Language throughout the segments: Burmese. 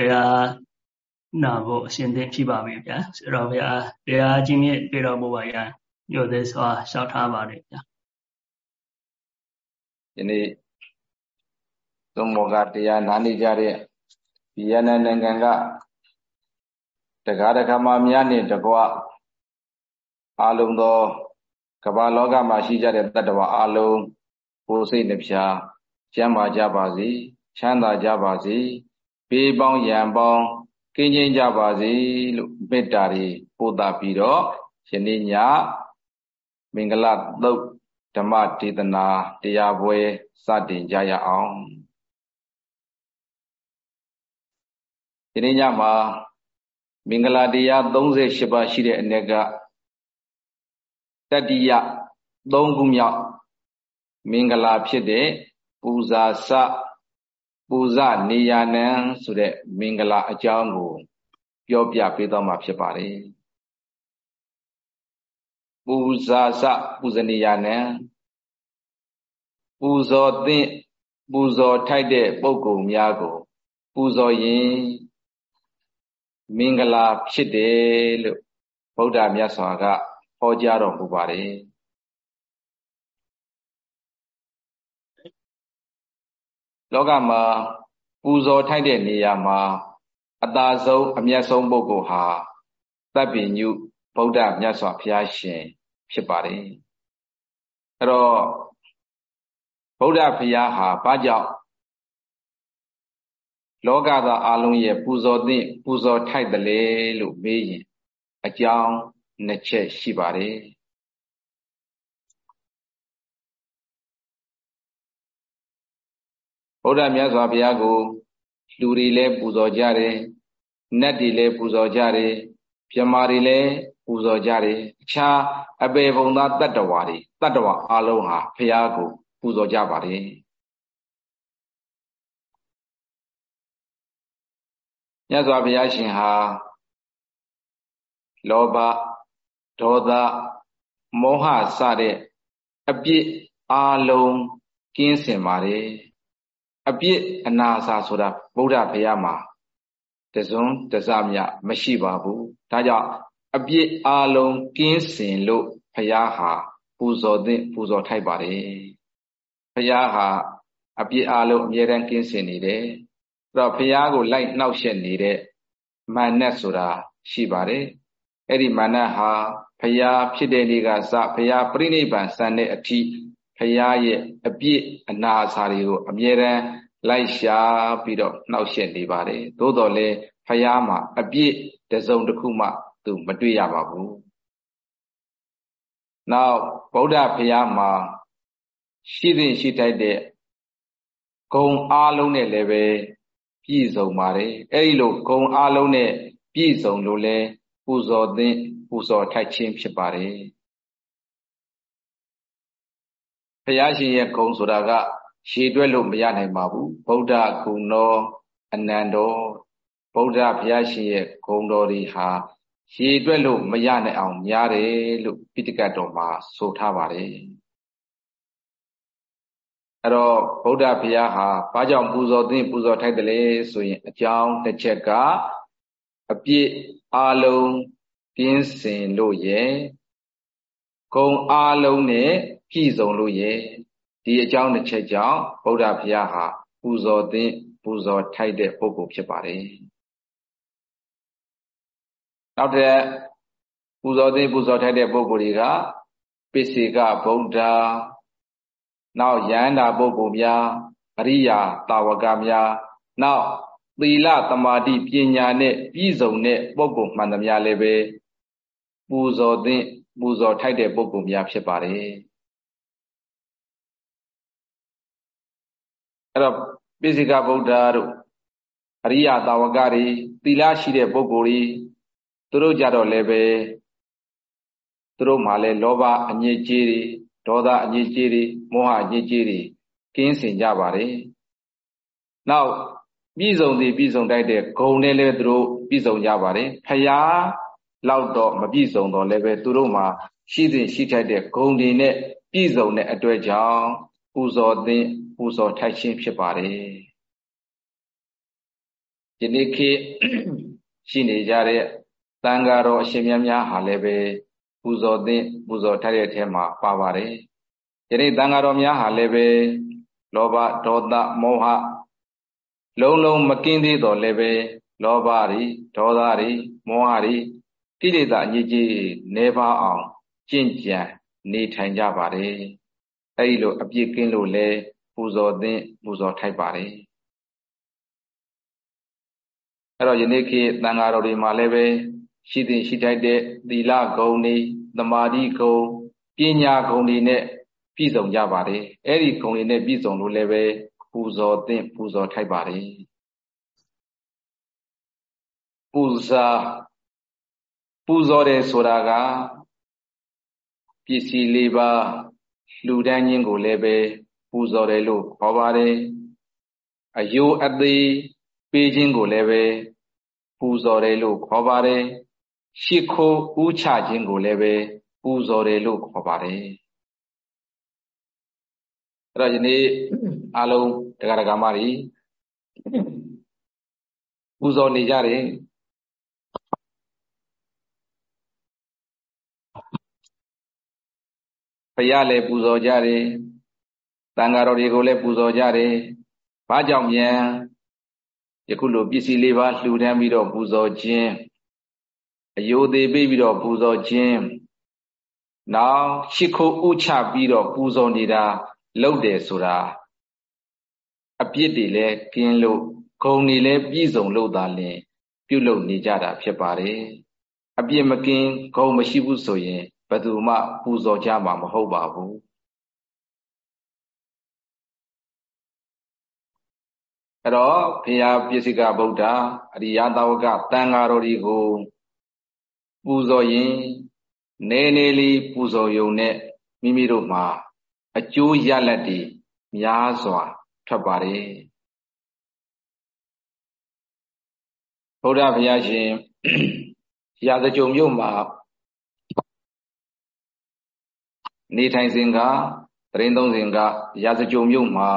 တရားနာဖို့အရှင်သင့်ဖြစ်ပါပြီဗျာဆိုတော့ဗျာတရားကြီးမြင့်တွေ့တော်မူပါရန်ညို့သေးစွာလျှောက်ထားပါတယ်ဗျာဒီနေ့သုံးမောကတရားနာနေကြတဲ့ဒီယနနိုင်ငံကတရားဓမ္မများနဲ့တကွအာလုံးသောကမ္ဘာလောကမှာရှိကြတဲ့တတ္တဝါအလုံးကိုယ်စိတ်နှပြကျမ်းမာကြပါစေချမ်းသာကြပါစေ ဘေးပေါင်းရန်ပေါင်းကင်းကျင်းကြပါစေလို့မေတ္တာတွေပို့တာပြီးတော့ယနေ့ညမင်္ဂလသုတ်ဓမ္မဒေသနာတရားပွဲစတင်ကြရအောင်ဒီနေ့ညမှာမင်္ဂလာတရား38ပါးရှိတဲ့အ ਨੇ ကတတိယ၃ခုမြောက်မင်္ဂလာဖြစ်တဲ့ပူဇာစ ပူဇနေရနံဆိုတဲ့မင်္ဂလာအကြောင်းကိုပြောပြပေးသွားမှာဖြစ်ပါတယ်ပူဇာစပူဇနေရနံပူဇော်သင့်ပူဇော်ထိုက်တဲ့ပုဂ္ဂိုလ်များကို ပူဇော်ရင်မင်္ဂလာဖြစ်တယ်လို့ဗုဒ္ဓမြတ်စွာကဟောကြားတော်မူပါတယ် လောကမှာပူဇော်ထိုက်တဲ့နေရာမှာအသာဆုံးအမျက်ဆုံးပုဂ္ဂိုလ်ဟာတပ်ပိညုဗုဒ္ဓမြတ်စွာဘုရားရှင် ဖြစ်ပါတယ်အဲ့တော့ဗုဒ္ဓဘုရားဟာဘာကြောင့်လောကသားအလုံးရဲ့ပူဇော်သင့်ပူဇော်ထိုက်တယ်လေလို့မေးရင် အကြောင်းနှစ်ချက်ရှိပါတယ် ဗုဒ္ဓမြတ်စွာဘုရားကိုလူတွေလည်းပူဇော်ကြတယ်နတ်တွေလည်းပူဇော်ကြတယ်ပြမာတွေလည်းပူဇော်ကြတယ်အခြားအပေဘုံသားတတ္တဝါတွေတတ္တဝါအလုံးဟာဘုရားကိုပူဇော်ကြပါတယ်မြတ်စွာဘုရားရှင်ဟာလောဘဒေါသမောဟစတဲ့အပြစ်အာလုံးကင်းစင်ပါတယ် အပြစ်အနာစာဆိုတာဗုဒ္ဓဘုရားမှာတစွန်းတစမြမရှိပါဘူးဒါကြောင့်အပြစ်အာလုံးကင်းစင်လို့ဘုရားဟာပူဇော်သင့်ပူဇော်ထိုက်ပါတယ်ဘုရားဟာအပြစ်အာလုံးအမြဲတမ်းကင်းစင်နေတယ်အဲ့တော့ဘုရားကိုလိုက်နှောက်ယှက်နေတဲ့မာနဆိုတာရှိပါတယ်အဲ့ဒီမာနဟာဖရာဖြစ်တဲ့နေ့ကစဖရာပြိဋိဘံစံတဲ့အထိ ဖရာရဲ့အပြစ်အနာအစာတွေကိုအမြဲတမ်းလိုက်ရှာပြီးတော့နှောက်ယှက်နေပါတယ်သို့တော်လည်းဖရာမှာအပြစ်တစုံတစ်ခုမှ သူမတွေ့ရပါဘူးနောက်ဗုဒ္ဓဖရာမှာရှိတဲ့ရှိထိုက်တဲ့ဂုံအားလုံးနဲ့လည်းပဲပြည့်စုံပါတယ်အဲ့ဒီလိုဂုံအားလုံးနဲ့ပြည့်စုံလို့လဲပူဇော်သင့်ပူဇော်ထိုက်ခြင်းဖြစ်ပါတယ် ရားရှင်ရဲ့ဂုံဆိုတာကရှည်တွက်လို့မရနိုင်ပါဘူးဗုဒ္ဓဂုဏတော်အနန္တောဗုဒ္ဓဘုရားရှင်ရဲ့ဂုံတော်တွေဟာရှည်တွက်လို့မရနိုင်အောင်များတယ်လို့ပိဋကတ်တော်မှာဆိုထားပါတယ်အဲ့တော့ဗုဒ္ဓဘုရားဟာဘာကြောင့်ပူဇော်သင့်ပူဇော်ထိုက်တယ်လဲဆိုရင်အကြောင်းတစ်ချက်ကအပြစ်အလုံးကင်းစင်လို့ရဲ့ ဂုံအလုံးနဲ့ပြည့်စုံလို့ရဲ့ဒီအကြောင်းတစ်ချက်ကြောင့်ဗုဒ္ဓဘုရားဟာပူဇော်သင့်ပူဇော်ထိုက်တဲ့ပုဂ္ဂိုလ်ဖြစ်ပါတယ်နောက်တဲ့ပူဇော်သင့်ပူဇော်ထိုက်တဲ့ပုဂ္ဂိုလ်တွေကပိစိကဗုဒ္ဓနောက်ယန္တာပုဂ္ဂိုလ်များအရိယာတာဝကများနောက်သီလသမာဓိပညာနဲ့ပြည့်စုံတဲ့ပုဂ္ဂိုလ်မှန်သမျှလည်းပဲပူဇော်သင့် ပူဇော်ထိုက်တဲ့ပုဂ္ဂိုလ်များဖြစ်ပါတယ်အဲ့တော့ပိစိကဗုဒ္ဓတို့အရိယတာဝကတွေသီလရှိတဲ့ပုဂ္ဂိုလ်တွေသူတို့ကြတော့လည်းပဲသူတို့မှလည်းလောဘအငြိကြီးတွေဒေါသအငြိကြီးတွေမောဟအငြိကြီးတွေကင်းစင်ကြပါတယ်နောက်ပြည်စုံသည်ပြည်စုံတိုက်တဲ့ဂုံနဲ့လည်းသူတို့ပြည်စုံကြပါတယ်ဖယား လောက်တော့မပြည်စုံတော့လည်းပဲသူတို့မှာရှိသည်ရှိထိုက်တဲ့ဂုံတွေနဲ့ပြည်စုံတဲ့အတွက်ကြောင့်ပူဇော်သင်ပူဇော်ထိုက်ခြင်းဖြစ်ပါတယ်ယနေ့ခေတ်ရှိနေကြတဲ့တန်ဃာတော်အရှင်မြတ်များဟာလည်းပဲပူဇော်သင့်ပူဇော်ထားတဲ့အထဲမှာပါပါတယ်ယနေ့တန်ဃာတော်များဟာလည်းပဲလောဘဒေါသမောဟလုံးလုံးမကင်းသေးတော့လည်းပဲလောဘတွေဒေါသတွေမောဟတွေ ကိလေသာအညစ်အကြေးနေပါအောင်ကျင့်ကြံနေထိုင်ကြပါတယ်အဲဒီလိုအပြစ်ကင်းလို့လဲပူဇော်သင့်ပူဇော်ထိုက်ပါတယ်အဲ့တော့ယနေ့ခေတ်တန်ဃာတော်တွေမှာလည်းပဲရှိသင့်ရှိထိုက်တဲ့သီလဂုဏ်တွေသမာဓိဂုဏ်ပညာဂုဏ်တွေနဲ့ပြည့်စုံကြပါတယ်အဲ့ဒီဂုဏ်တွေနဲ့ပြည့်စုံလို့လည်းပဲပူဇော်သင့်ပူဇော်ထိုက်ပါတယ်ပူဇာ ပူဇော်တယ်ဆိုတာကပစ္စည်းလေးပါလှူဒန်းခြင်းကိုလည်းပဲပူဇော်တယ်လို့ခေါ်ပါတယ်အယိုးအသေးပေးခြင်းကိုလည်းပဲပူဇော်တယ်လို့ခေါ်ပါတယ်ရှ िख ိုးဥချခြင်းကိုလည်းပဲပူဇော်တယ်လို့ခေါ်ပါတယ်အဲ့တော့ယနေ့အလုံးတရားဓမ္မတွေပူဇော်နေကြတယ် ရားလည်းပူဇော်ကြတယ်တန်ဃာတော်တွေကိုလည်းပူဇော်ကြတယ်ဘာကြောင့်မြန်ယခုလိုပစ္စည်းလေးပါလှူဒန်းပြီးတော့ပူဇော်ခြင်းအယိုသေးပေးပြီးတော့ပူဇော်ခြင်းနောက်ရှိခိုးဥချပြီးတော့ပူဇော်နေတာလုပ်တယ်ဆိုတာအပြစ်တွေလည်းကင်းလို့ဂုံတွေလည်းပြည့်စုံလို့သာလျှင် ပြုလုပ်နေကြတာဖြစ်ပါတယ်အပြစ်မကင်းဂုံမရှိဘူးဆိုရင် ဘယ်သူမှပူဇော်ကြမှာမဟုတ်ပါဘူးအဲ့တော့ဘုရားပြည့်စိကဗုဒ္ဓအရိယသာဝကတန်ဃာတော်တွေကိုပူဇော်ရင်နေနေလေးပူဇော်ယုံနဲ့မိမိတို့မှာအကျိုးရလဒ်တွေများစွာထွက်ပါတယ်ဗုဒ္ဓဘုရားရှင်ရာဇကြုံမြို့မှာ နေထိုင်စဉ်ကတရင်သုံးစဉ်ကရာဇကြုံမြို့မှာ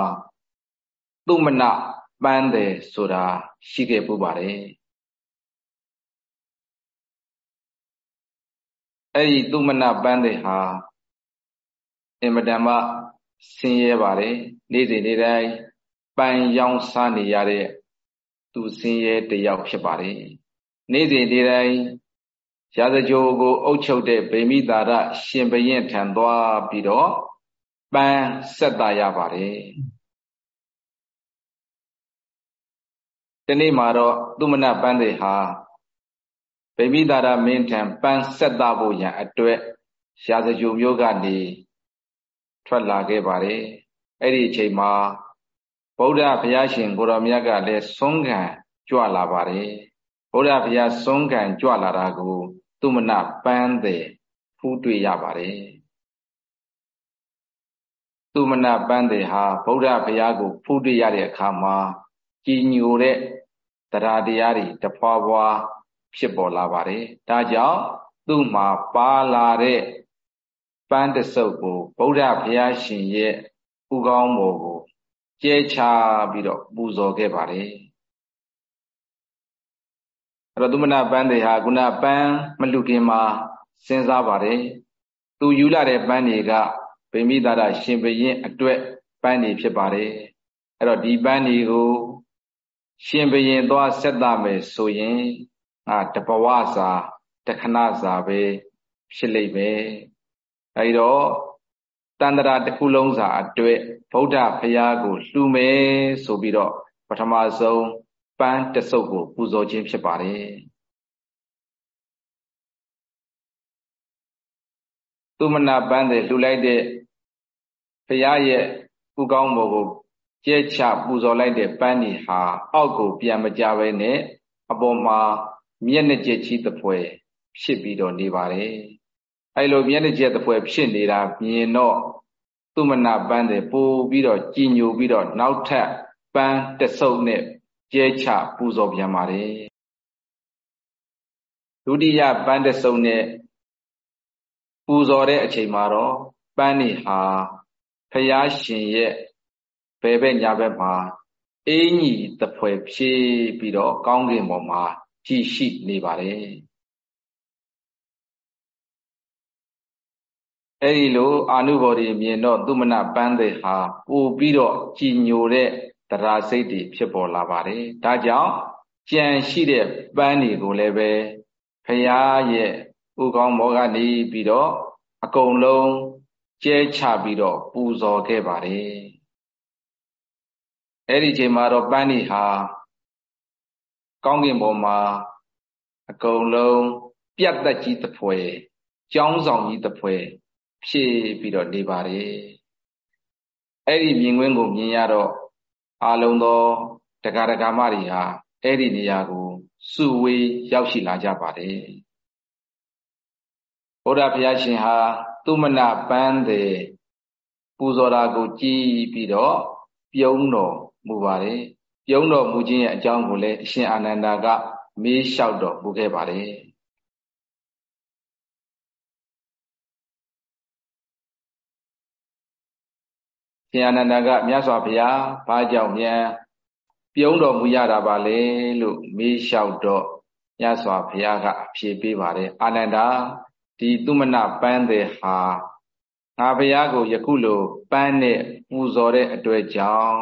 သူမနပန်းတယ်ဆိုတာရှိခဲ့ပူပါတယ်အဲ့ဒီသူမနပန်းတယ်ဟာအင်မတန်မှဆင်းရဲပါတယ်နေ့စဉ်နေ့တိုင်းပန်းရောင်းစားနေရတဲ့သူဆင်းရဲတယောက်ဖြစ်ပါတယ်နေ့စဉ်နေ့တိုင်း ရာဇကြိုကိုအုပ်ချုပ်တဲ့ဗိမိတာရရှင်ဘရင်ထံသွားပြီးတော့ပန်းဆက်တာရပါတယ်ဒီနေ့မှာတော့သူမနပန်းတွေဟာဗိမိတာရမင်းထံပန်းဆက်တာဖို့ရန်အတွက်ရာဇကြိုမျိုးကနေထွက်လာခဲ့ပါတယ်အဲ့ဒီအချိန်မှာဗုဒ္ဓဘုရားရှင်ကိုရောမြတ်ကလည်းသွန်းခံကြွလာပါတယ်ဗုဒ္ဓဘုရားသွန်းခံကြွလာတာကို သူမနပန်းတယ်ဖူးတွေ့ရပါတယ်သူမနပန်းတယ်ဟာဗုဒ္ဓဘုရားကို ဖူးတွေ့ရတဲ့အခါမှာကြည်ညိုတဲ့တရားတရားတွေတဖွာဖွာဖြစ်ပေါ်လာပါတယ်ဒါကြောင့်သူ့မှာပါလာတဲ့ပန်းတစုပ်ကိုဗုဒ္ဓဘုရားရှင်ရဲ့ဥကောင်းပေါ်ကိုကျဲချပြီးတော့ပူဇော်ခဲ့ပါတယ် အဲ့တော့သူမနာပန်းတွေဟာခုနပန်းမလူခင်မှာစဉ်းစားပါတယ်သူယူလာတဲ့ပန်းတွေကဗိမိသာရရှင်ဘရင်အတွက်ပန်းတွေဖြစ်ပါတယ်အဲ့တော့ဒီပန်းတွေကိုရှင်ဘရင်သွားဆက်တာမယ်ဆိုရင်အာတဘဝစာတခဏစာပဲဖြစ်လိမ့်မယ်အဲဒီတော့တန္တရာတစ်ခုလုံးစာအတွက်ဗုဒ္ဓဘုရားကိုလှူမယ်ဆိုပြီးတော့ပထမဆုံးပ န်းတစုပ်ကိုပူဇော်ခြင်းဖြစ်ပါတယ်သူမနာပန်းတဲ့လှူလိုက်တဲ့ဘုရားရဲ့ဥကောင်းဘောကိုကျဲချပူဇော်လိုက်တဲ့ပန်းဒီဟာအောက်ကိုပြန်မကြဘဲနဲ့အပေါ်မှာမျက်နှာကျက်ချီတပွဲဖြစ်ပြီးတော့နေပါတယ်အဲလိုမျက်နှာကျက်တပွဲဖြစ်နေတာမြင်တော့သူမနာပန်းတယ်ပို့ပြီးတော့ကြည်ညိုပြီးတော့နောက်ထပ်ပန်းတဆုပ်နဲ့ ကျဲချပူဇော်ပြန်ပါတယ်ဒုတိယပန်းတဆုပ်နဲ့ပူဇော်တဲ့အချိန်မှာတော့ပန်းနေဟာဖယားရှင်ရဲ့ဘယ်ဘက်ညာဘက်မှာအင်းကြီးတဖွဲဖြည့်ပြီးတော့ကောင်းကင်ပေါ်မှာကြည်ရှိနေပါတယ်အဲ့ဒီလိုအာနုဘော်ဒီမြင်တော့သူမနပန်းတဲ့ဟာပို့ပြီးတော့ကြည်ညိုတဲ့ တရားစိတ်တွေဖြစ်ပေါ်လာပါတယ်ဒါကြောင့်ကြံရှိတဲ့ပန်းတွေကိုလည်းပဲဖရာရဲ့ဥကောင်းမောကနေပြီးတော့အကုန်လုံးကျဲချပြီးတော့ပူဇော်ခဲ့ပါတယ်အဲ့ဒီချိန်မှာတော့ပန်းဒီဟာကောင်းကင်ဘုံမှာအကုန်လုံးပြတ်သက်ကြီးတစ်ဖွဲကြောင်းဆောင်ကြီးတစ်ဖွဲဖြည့်ပြီးတော့နေပါတယ်အဲ့ဒီမြင်ကွင်းကိုမြင်ရတော့ အာလုံးသောတရားဒဂမတွေဟာအဲ့ဒီနေရာကိုစုဝေးရောက်ရှိလာကြပါတယ်ဘုရားဘုရားရှင်ဟာသူမနာပန်းတဲ့ပူဇော်တာကိုကြည်ပြီးတော့ပြုံးတော်မူပါတယ်ပြုံးတော်မူခြင်းရဲ့အကြောင်းကိုလည်းအရှင်အာနန္ဒာကမေးလျှောက်တော်မူခဲ့ပါတယ် ရှင်အာနန္ဒာကမြတ်စွာဘုရားဘာကြောင့်မြန်ပြုံးတော်မူရတာပါလေလို့မေးလျှောက်တော့မြတ်စွာဘုရားကအဖြေပေးပါတယ်အာနန္ဒာဒီသူမနပန်းတဲ့ဟာငါဘုရားကိုယခုလိုပန်းနဲ့ပူဇော်တဲ့အတွက်ကြောင့်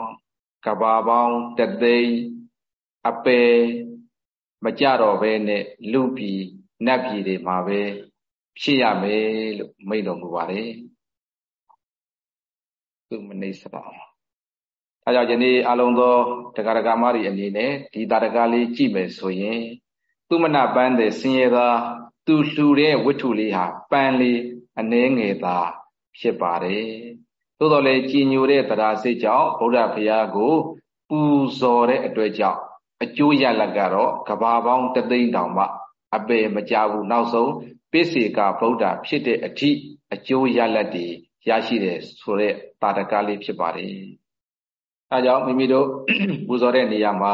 ကဘာပေါင်းတသိန်းအပယ်မကြတော့ဘဲနဲ့လူပြည်နတ်ပြည်တွေမှာပဲဖြစ်ရမယ်လို့မိန့်တော်မူပါတယ် သူမနေစပါအဲကြောင့်ယနေ့အလုံးသောတရားဒဂမတွေအနေနဲ့ဒီတာရကလေးကြည့်မယ်ဆိုရင်သူမနပန်းတဲ့ဆင်းရဲသားသူလှူတဲ့ဝတ္ထုလေးဟာပန်းလေးအနှဲငယ်သာဖြစ်ပါတယ်သို့တော်လည်းကြည်ညိုတဲ့တရားစိတ်ကြောင့်ဗုဒ္ဓဘုရားကိုပူဇော်တဲ့အတွက်ကြောင့်အကျိုးရလဒ်ကတော့ကဘာပေါင်းတသိန်းတောင်မှအပေမကြဘူးနောက်ဆုံးပိစေကဗုဒ္ဓဖြစ်တဲ့အထိအကျိုးရလဒ်တွေ ရရှိတယ်ဆိုတဲ့တာတကလေးဖြစ်ပါတယ်။အဲကြောင့်မိမိတို့ပူဇော်တဲ့နေရာမှာ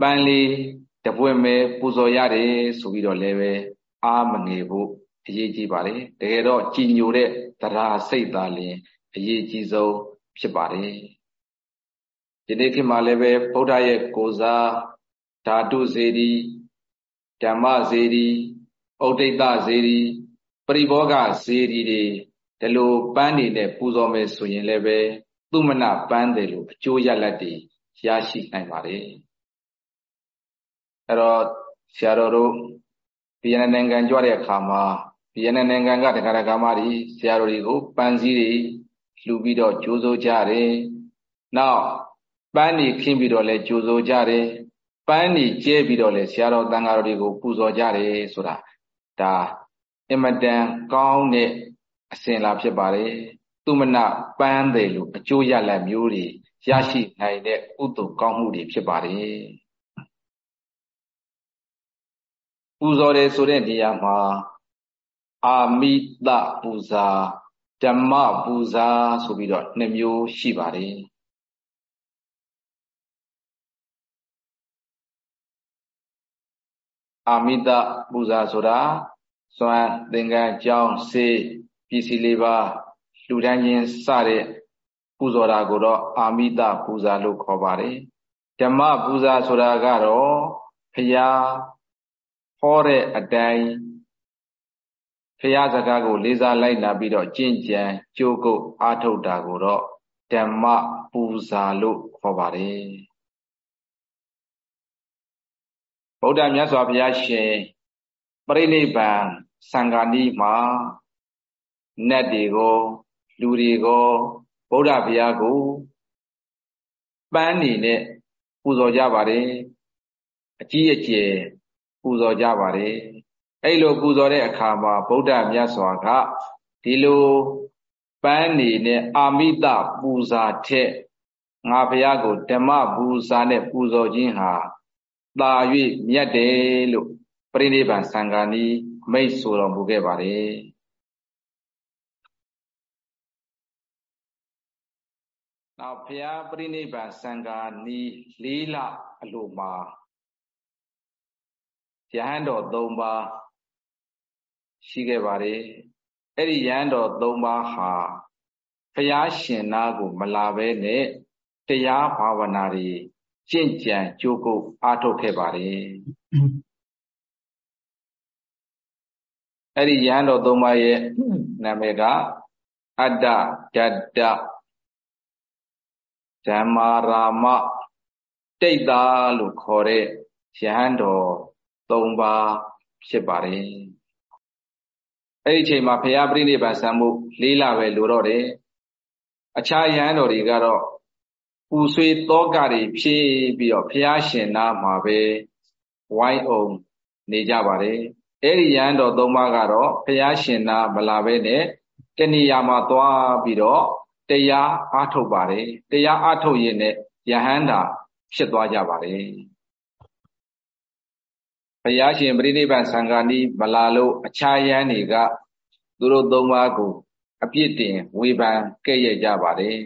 ပန်းလေးတပွင့်ပဲပူဇော်ရတယ်ဆိုပြီးတော့လည်းပဲအာမငယ်ဖို့အရေးကြီးပါတယ်တကယ်တော့ကြည်ညိုတဲ့တရားစိတ်သာလျှင်အရေးကြီးဆုံးဖြစ်ပါတယ်ဒီနေ့ခေတ်မှာလည်းပဲဗုဒ္ဓရဲ့ကိုးစားဓာတုဇေဒီဓမ္မဇေဒီဩဒိတဇေဒီပရိဘောဂဇေဒီတွေ ဒီလိုပန်းနေနဲ့ပူဇော်မယ်ဆိုရင်လည်းပဲသူမနပန်းတယ်လို့အကျိုးရလဒ်တွေရရှိနိုင်ပါတယ်အဲ့တော့ဆရာတော်တို့ဗီယက်နမ်နိုင်ငံကြွတဲ့အခါမှာဗီယက်နမ်နိုင်ငံကတရားဓမ္မတွေဆရာတော်တွေကိုပန်းစည်းတွေလှူပြီးတော့ကြိုးစိုးကြတယ်။နောက်ပန်းနေခင်းပြီးတော့လဲကြိုးစိုးကြတယ်။ပန်းနေကျဲပြီးတော့လဲဆရာတော်တန်ဃာတော်တွေကိုပူဇော်ကြတယ်ဆိုတာဒါအမတန်ကောင်းတဲ့ အစဉ်လာဖြစ်ပါတယ်။သူမနပန်းတယ်လို့အကျိုးရလဒ်မျိုးတွေရရှိနိုင်တဲ့ဥတ္တကောင်းမှုတွေဖြစ်ပါတယ်။ပူဇော်တယ်ဆိုတဲ့နေရာမှာအာမိတပူဇာဓမ္မပူဇာဆိုပြီးတော့နှစ်မျိုးရှိပါတယ်အာမိတပူဇာဆိုတာစွမ်းသင်္ကန်းကြောင်းစေးပ စ္စည်းလေးပါလှူဒန်းခြင်းစတဲ့ပူဇော်တာကိုတော့အာမိတပူဇာလို့ခေါ်ပါတယ်ဓမ္မပူဇာဆိုတာကတော့ဖရာဟောတဲ့အတိုင်းဖရာစကားကို လေးစားလိုက်နာပြီးတော့ကျင့်ကြံကြိုးကုပ်အားထုတ်တာကိုတော့ဓမ္မပူဇာလို့ခေါ်ပါတယ်ဗုဒ္ဓမြတ်စွာဘုရားရှင်ပြိဋိဘံစံဃာနီးမှာ နတ်တွေကိုလူတွေကိုဗုဒ္ဓဘုရားကိုပန်းနေနဲ့ပူဇော်ကြပါတယ်အကြီးအကျယ်ပူဇော်ကြပါတယ်အဲ့လိုပူဇော်တဲ့အခါမှာဗုဒ္ဓမြတ်စွာကဒီလိုပန်းနေနဲ့အာမိတပူဇာထက်ငါဘုရားကိုဓမ္မပူဇာနဲ့ပူဇော်ခြင်းဟာသာ၍မြတ်တယ်လို့ပြိဋိဘံစံဃာနီးမိတ်ဆိုတော်မူခဲ့ပါတယ် နောက်ဘုရားပြိဋိဘံစံဃာနီးလေးလအလိုမှာယဟန်တော်၃ပါးရှိခဲ့ပါတယ်အဲ့ဒီယဟန်တော်၃ပါးဟာဘုရားရှင်နာကို မလာဘဲနဲ့တရားဘာဝနာတွေကျင့်ကြံကြိုးကုပ်အားထုတ်ခဲ့ပါတယ်အဲ့ဒီရဟန်းတော်သုံးပါးရဲ့နာမည်ကအတ္တဓတ္တ ဓမ္မာရာမတိတ်တာလို့ခေါ်တဲ့ရဟန်းတော်၃ပါးဖြစ်ပါတယ်အဲ့ဒီအချိန်မှာဘုရားပြိဋိဘံဆံမှုလေးလပဲလိုတော့တယ်အခြားရဟန်းတော်တွေကတော့ပူဆွေးတောကတွေဖြည့်ပြီးတော့ဘုရားရှင်နာမှာပဲဝိုင်းအောင်နေကြပါတယ်အဲ့ဒီရဟန်းတော်သုံးပါးကတော့ဘုရားရှင်နာမလာဘဲနဲ့တဏှာမှာသွားပြီးတော့ တရားအားထုတ်ပါတယ်တရားအားထုတ်ရင်လည်းယဟန္တာဖြစ်သွားကြပါတယ်ဘုရားရှင်ပြိဋိဘံသံဃာနီးမလာလို့အခြားယန်းတွေကသူတို့သုံးပါးကိုအပြစ်တင်ဝေဖန်ကဲ့ရဲ့ကြပါတယ်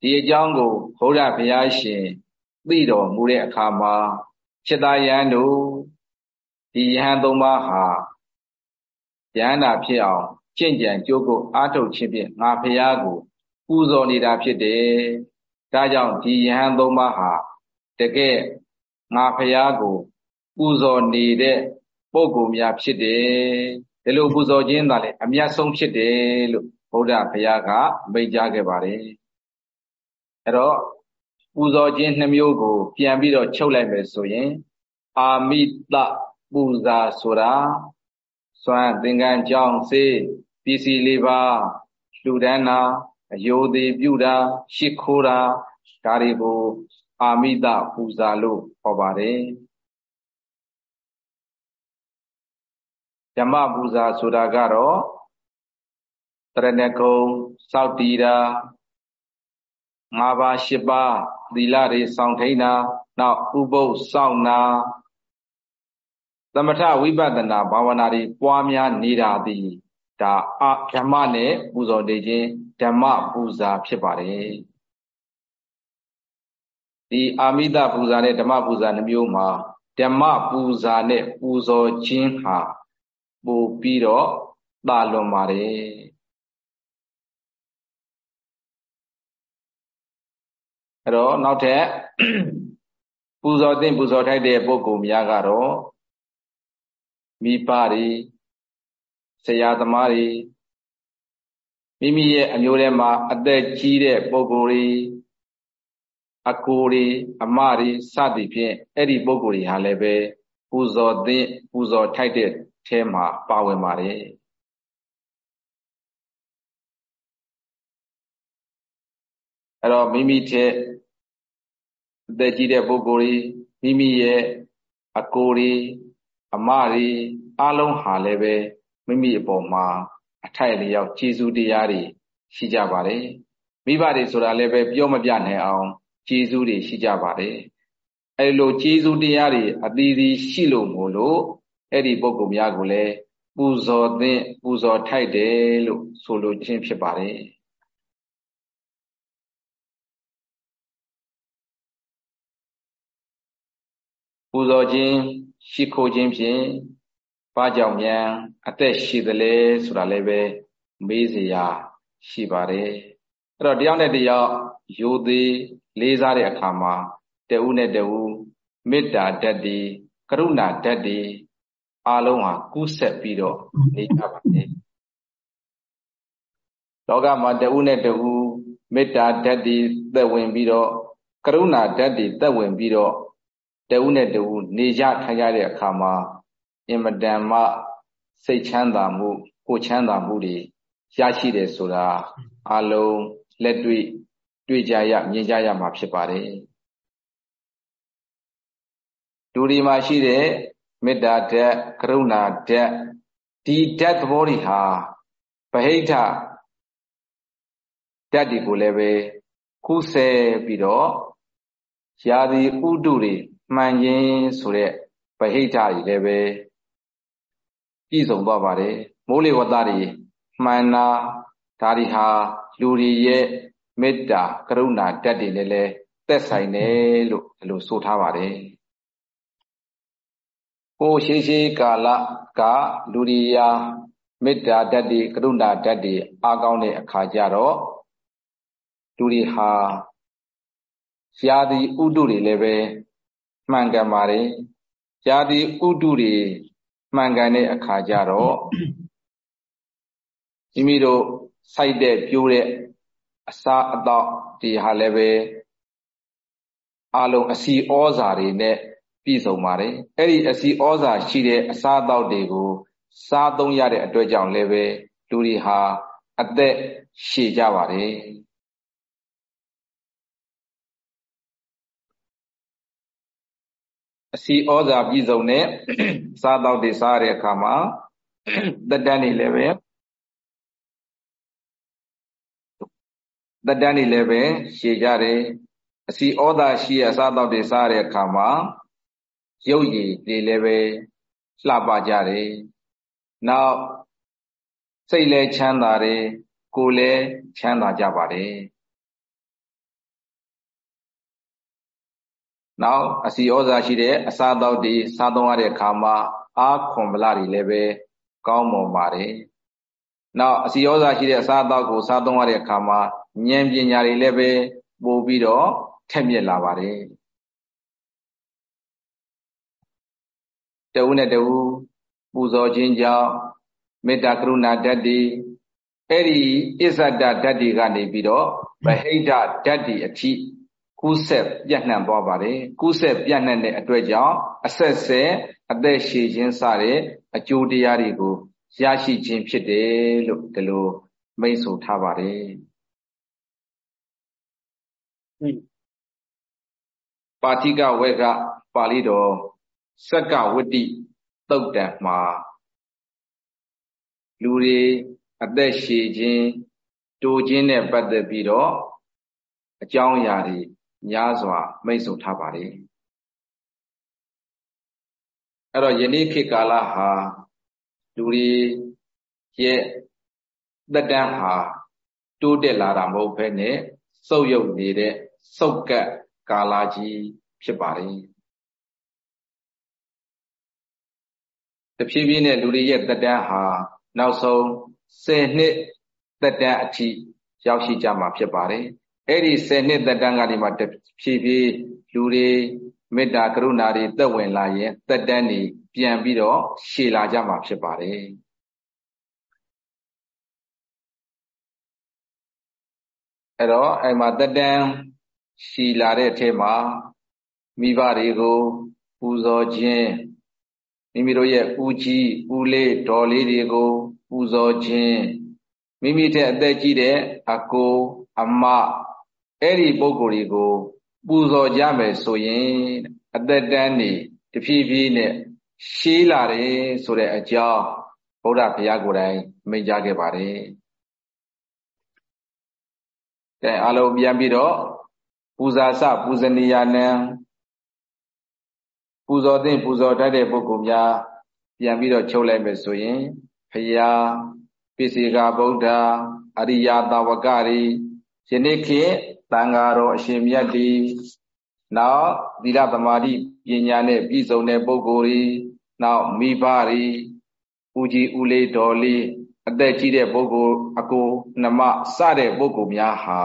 ဒီအကြောင်းကိုဘုရားဘုရားရှင်သိတော်မူတဲ့အခါမှာจิตာယန်းတို့ဒီယဟန်သုံးပါးဟာယဟန္တာဖြစ်အောင်ကျင့်ကြံကြိုးကိုအားထုတ်ခြင်းဖြင့်ငါဘုရားကို ပူဇော်နေတာဖြစ်တယ်ဒါကြောင့်ဒီယဟန်သုံးပါးဟာတကယ်ငါဘုရားကိုပူဇော်နေတဲ့ပုဂ္ဂိုလ်များဖြစ်တယ်ဒီလိုပူဇော်ခြင်းသာလေအမြတ်ဆုံးဖြစ်တယ်လို့ဘုရားဘုရားကမိန့်ကြားခဲ့ပါတယ်အဲ့တော့ပူဇော်ခြင်းနှမျိုးကို ပြန်ပြီးတော့ချုပ်လိုက်မယ်ဆိုရင် အာမိတပူဇာဆိုတာစွမ်းသင်္ကန်းကြောင်းစေးပစ္စည်းလေးပါလှူဒန်းတာ အယိုသေးပြုတာရှ िख ိုးတာဒါတွေကိုအာမိတပူဇာလို့ခေါ်ပါတယ်ဓမ္မပူဇာဆိုတာကတော့တရဏဂုံစောက်တီတာ၅ပါး၈ပါးသီလတွေစောင့်ထိန်တာနောက်ဥပုပ်စောင့်နာသမထဝိပဿနာဘာဝနာတွေပွားများနေတာသည် ဒါအဓမ္မနဲ့ပူဇော်နေခြင်းဓမ္မပူဇာဖြစ်ပါတယ်ဒီအာမိတပူဇာနဲ့ဓမ္မပူဇာနှမျိုးမှာဓမ္မပူဇာနဲ့ပူဇော်ခြင်းဟာပို့ပြီးတော့တာလွန်ပါတယ်အဲ့တော့နောက်ထပ်ပူဇော်တဲ့ပူဇော်ထိုက်တဲ့ပုဂ္ဂိုလ်များကတော့မိဘတွေ ဆရာသမားတွေမိမိရဲ့အမျိုးထဲမှာအသက်ကြီးတဲ့ပုဂ္ဂိုလ်တွေအကိုတွေအမတွေစသည်ဖြင့်အဲ့ဒီပုဂ္ဂိုလ်တွေဟာလည်းပဲပူဇော်သင့်ပူဇော်ထိုက်တဲ့ထဲမှာပါဝင်ပါတယ်အဲ့တော့မိမိထက်အသက်ကြီးတဲ့ပုဂ္ဂိုလ်တွေမိမိရဲ့အကိုတွေအမတွေအားလုံးဟာလည်းပဲ မိမိအပေါ်မှာအထိုက်လျောက်ကျေးဇူးတရားတွေရှိကြပါတယ်မိဘတွေဆိုတာလည်းပဲပြောမပြနိုင်အောင်ကျေးဇူးတွေရှိကြပါတယ်အဲလိုကျေးဇူးတရားတွေအသီးသီးရှိလို့မို့လို့အဲ့ဒီပုဂ္ဂိုလ်များကိုလည်းပူဇော်သင့်ပူဇော်ထိုက်တယ်လို့ဆိုလိုခြင်းဖြစ်ပါတယ်ပူဇော်ခြင်းရှိခိုးခြင်းဖြင့် ဘာကြောင့်မြန်အသက်ရှိသလဲဆိုတာလည်းပဲမေးစရာရှိပါတယ်အဲ့တော့တယောက်နဲ့တယောက်ယိုသေးလေးစားတဲ့အခါမှာတဦးနဲ့တဦးမေတ္တာဓာတ်ဒီကရုဏာဓာတ်ဒီအလုံးဟာကူးဆက်ပြီးတော့နေကြပါတယ်လောကမှာတဦးနဲ့တဦးမေတ္တာဓာတ်ဒီသက်ဝင်ပြီးတော့ကရုဏာဓာတ်ဒီသက်ဝင်ပြီးတော့တဦးနဲ့တဦးနေကြထိုင်ကြတဲ့အခါမှာ အင်မတန်မှစိတ်ချမ်းသာမှုကိုချမ်းသာမှုတွေရရှိတယ်ဆိုတာအလုံးလက်တွေ့တွေ့ကြရမြင်ကြရမှာဖြစ်ပါတယ်လူဒီမှာရှိတဲ့မေတ္တာဓာတ်ကရုဏာဓာတ်ဒီဓာတ်သဘောတွေဟာဗဟိတဓာတ်တွေကိုလည်းပဲခုဆဲပြီးတော့ရာသီဥတုတွေမှန်ခြင်းဆိုတဲ့ဗဟိတတွေလည်းပဲ ပြည့်စုံသွားပါတယ်မိုးလေဝသတွေမှန်တာဒါတွေဟာလူတွေရဲ့မေတ္တာကရုဏာဓာတ်တွေလည်းလဲသက်ဆိုင်တယ်လို့ဒီလိုဆိုထားပါတယ်ကိုရှိရှိကာလကလူရိယာမေတ္တာဓာတ်တွေကရုဏာဓာတ်တွေအားကောင်းတဲ့အခါကျတော့လူတွေဟာရာသီဥတုတွေလည်းပဲမှန်ကန်ပါတယ်ရာသီဥတုတွေ မှန်ကန်တဲ့အခါကျတော့မိမိတို့စိုက်တဲ့ပြိုးတဲ့အစာအတော့ဒီဟာလည်းပဲအလုံးအစီဩဇာတွေနဲ့ပြည့်စုံပါတယ်အဲ့ဒီအစီဩဇာရှိတဲ့အစာအတော့တွေကို စားသုံးရတဲ့အတွက်ကြောင့်လည်းပဲလူတွေဟာအသက်ရှည်ကြပါတယ် အစီဩဇာပြည့်စုံတဲ့စားတော့တွေစားရတဲ့အခါမှာတက်တန်းနေလည်းပဲတက်တန်းနေလည်းပဲရှည်ကြတယ်အစီဩဇာရှိတဲ့အစားတော့တွေစားရတဲ့အခါမှာရုပ်ရည်တွေလည်းပဲလှပကြတယ်နောက်စိတ်လည်းချမ်းသာတယ်ကိုယ်လည်းချမ်းသာကြပါတယ် နောက်အစီဩဇာရှိတဲ့အစာတော့တွေစားသုံးရတဲ့အခါမှာအာခွန်ဗလာတွေလည်းပဲကောင်းမွန်ပါတယ်နောက်အစီဩဇာရှိတဲ့အစာတော့ကိုစားသုံးရတဲ့အခါမှာဉာဏ်ပညာတွေလည်းပဲပို့ပြီးတော့ထက်မြက်လာပါတယ်တဝုနဲ့တဝုပူဇော်ခြင်းကြောင့်မေတ္တာကရုဏာဓာတ်တွေအဲ့ဒီအစ္ဆဒဓာတ်တွေကနေပြီးတော့ဗဟိတဓာတ်တွေအထိ ကူးဆက်ပြန့်နှံ့သွားပါတယ်ကူးဆက်ပြန့်နှံ့တဲ့အတွက်ကြောင့်အဆက်ဆက်အသက်ရှည်ခြင်းစတဲ့အကျိုးတရားတွေကိုရရှိခြင်းဖြစ်တယ်လို့ဒီလိုမိတ်ဆိုထားပါတယ်ပါဠိကဝက်ကပါဠိတော်စက္ကဝတ္တိတုတ်တံမှာလူတွေအသက်ရှည်ခြင်းတိုးခြင်းနဲ့ပတ်သက်ပြီးတော့အကြောင်းအရာတွေ များစွာ မိတ်ဆုံထားပါတယ်အဲ့တော့ယနေ့ခေတ်ကာလဟာလူတွေရဲ့သက်တမ်းဟာတိုးတက်လာတာမဟုတ်ဘဲနဲ့စုပ်ယုပ်နေတဲ့စုပ်ကပ်ကာလကြီးဖြစ်ပါတယ်တဖြည်းဖြည်းနဲ့လူတွေရဲ့သက်တမ်းဟာနောက်ဆုံး10နှစ်သက်တမ်းအထိရောက်ရှိကြမှာဖြစ်ပါတယ် အဲ့ဒီ10နှစ်သက်တမ်းကနေမှတဖြည်းဖြည်းလူတွေမေတ္တာကရုဏာတွေသက်ဝင်လာရင်သက်တမ်းတွေပြန်ပြီးတော့ရှည်လာကြမှာဖြစ်ပါတယ်အဲ့တော့အဲ့မှာသက်တမ်းရှည်လာတဲ့အထက်မှာမိဘတွေကိုပူဇော်ခြင်းမိမိတို့ရဲ့ဦးကြီးဦးလေးဒေါ်လေးတွေကိုပူဇော်ခြင်းမိမိတဲ့အသက်ကြီးတဲ့အကိုအမ အဲ့ဒီပုံကိုယ်တွေကို ပူဇော်ကြမယ်ဆိုရင်အသက်တန်းနေတဖြည်းဖြည်းနဲ့ရှေးလာတယ်ဆိုတဲ့အကြောင်းဗုဒ္ဓဘုရားကိုယ်တိုင်မိန့်ကြားခဲ့ပါတယ်။အဲအလုံးပြန်ပြီးတော့ပူဇာစပူဇနီယာနံပူဇော်သင့်ပူဇော်တတ်တဲ့ပုဂ္ဂိုလ်များပြန်ပြီးတော့ချုပ်လိုက်မယ်ဆိုရင်ဘုရားပိစေကဗုဒ္ဓအရိယာတာဝကတွေ ယနေ့ခေတ်တန်ဃာတော်အရှင်မြတ်ဒီနောက်သီလသမာဓိပညာနဲ့ပြည့်စုံတဲ့ပုဂ္ဂိုလ်တွေနောက်မိဘတွေဦးကြီးဦးလေးတော်လေးအသက်ကြီးတဲ့ပုဂ္ဂိုလ်အကိုနှမစတဲ့ပုဂ္ဂိုလ်များဟာ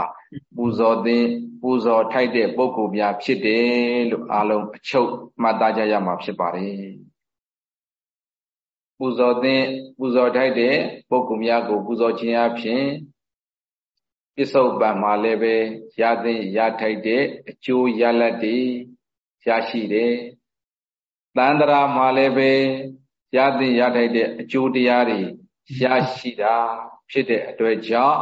ပူဇော်သင်ပူဇော်ထိုက်တဲ့ပုဂ္ဂိုလ်များဖြစ်တယ်လို့အားလုံးအချုပ်မှတ်သားကြရမှာဖြစ်ပါတယ်ပူဇော်သင်ပူဇော်ထိုက်တဲ့ပုဂ္ဂိုလ်များကိုပူဇော်ခြင်းအပြင် ပစ္စုပန်မှာလည်းပဲရသင်ရထိုက်တဲ့အကျိုးရလတ်တွေရရှိတယ်တန်ត្រာမှာလည်းပဲရသင်ရထိုက်တဲ့အကျိုးတရားတွေရရှိတာဖြစ်တဲ့အတွက်ကြောင့်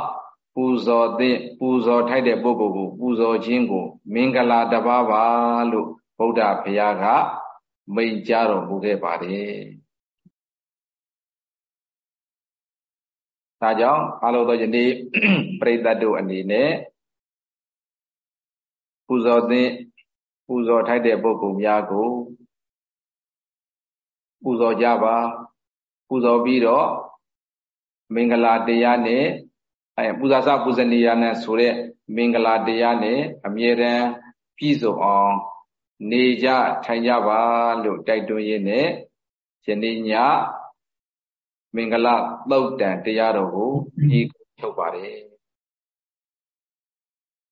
ပူဇော်သင့်ပူဇော်ထိုက်တဲ့ပုဂ္ဂိုလ်ကိုပူဇော်ခြင်းကို မင်္ဂလာတပါးပါလို့ဗုဒ္ဓဘုရားကမိန့်ကြားတော်မူခဲ့ပါတယ် ဒါကြောင့်အလိုတော်ယနေ့ပရိသတ်တို့အနေနဲ့ပူဇော်သင့်ပူဇော်ထိုက်တဲ့ပုဂ္ဂိုလ်များကိုပူဇော်ကြပါပူဇော်ပြီးတော့မင်္ဂလာတရားနဲ့အဲပူဇာစပူဇနီယာနဲ့ဆိုတဲ့မင်္ဂလာတရားနဲ့အမြဲတမ်းပြည့်စုံအောင်နေကြထိုင်ကြပါလို့တိုက်တွန်းရင်းနဲ့ယနေ့ည မင်္ဂလာသုတ်တန်တရားတော်ကိုဤထုတ်ပါတယ်